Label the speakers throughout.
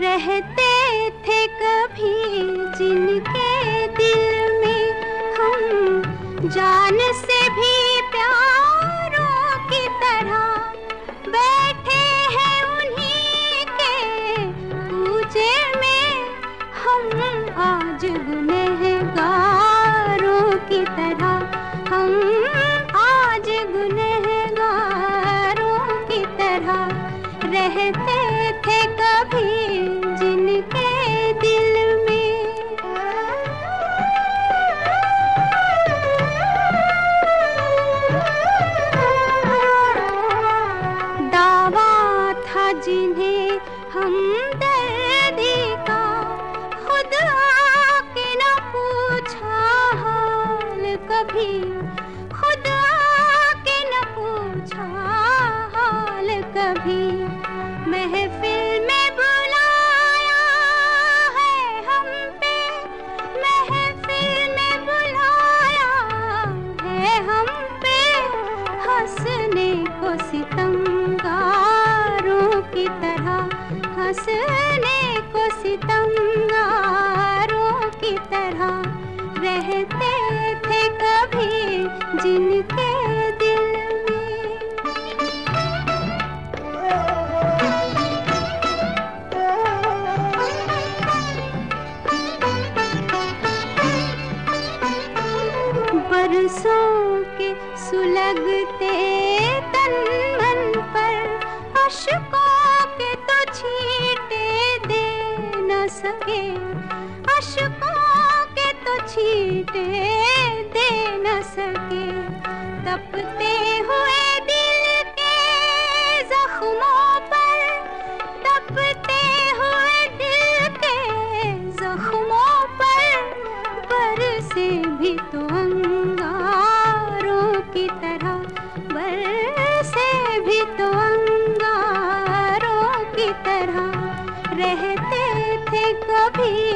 Speaker 1: रहते थे कभी जिनके दिल में हम जान से भी प्यारों की तरह बैठे हैं उन्हीं के पूजे में। हम आज गुनहगारों की तरह, हम आज गुनहगारों की तरह रहते थे कभी जिन्हें हम दर्दी का खुद आके न पूछा हाल कभी। खुद आके न पूछा हाल कभी। महफिल में बुलाया है हम पे। महफिल में बुलाया है हम पे। हंसने को सितमगारों को की तरह रहते थे कभी जिनके दिल बरसों के सुलगते तन मन पर अशकों के तो न सके। अशकों के तो छींटे दे न सके। तपते हुए दिल के जख्मों पर, तपते हुए दिल के जख्मों पर बरसे भी तो अंगारों कभी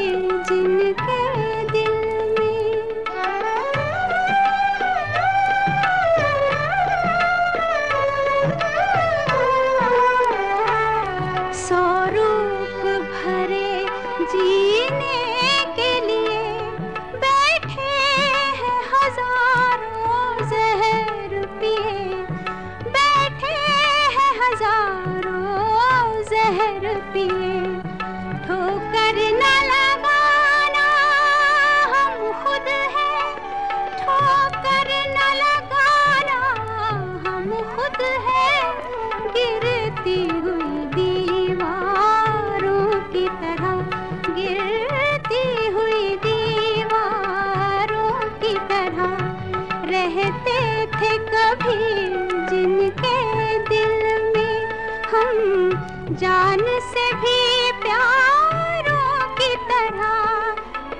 Speaker 1: जान से भी प्यारों की तरह।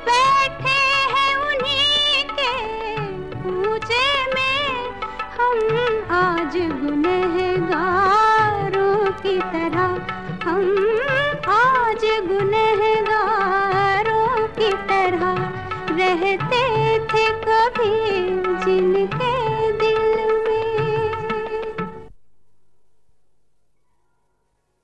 Speaker 1: बैठे हैं उन्हीं के पूजे में हम आज की तरह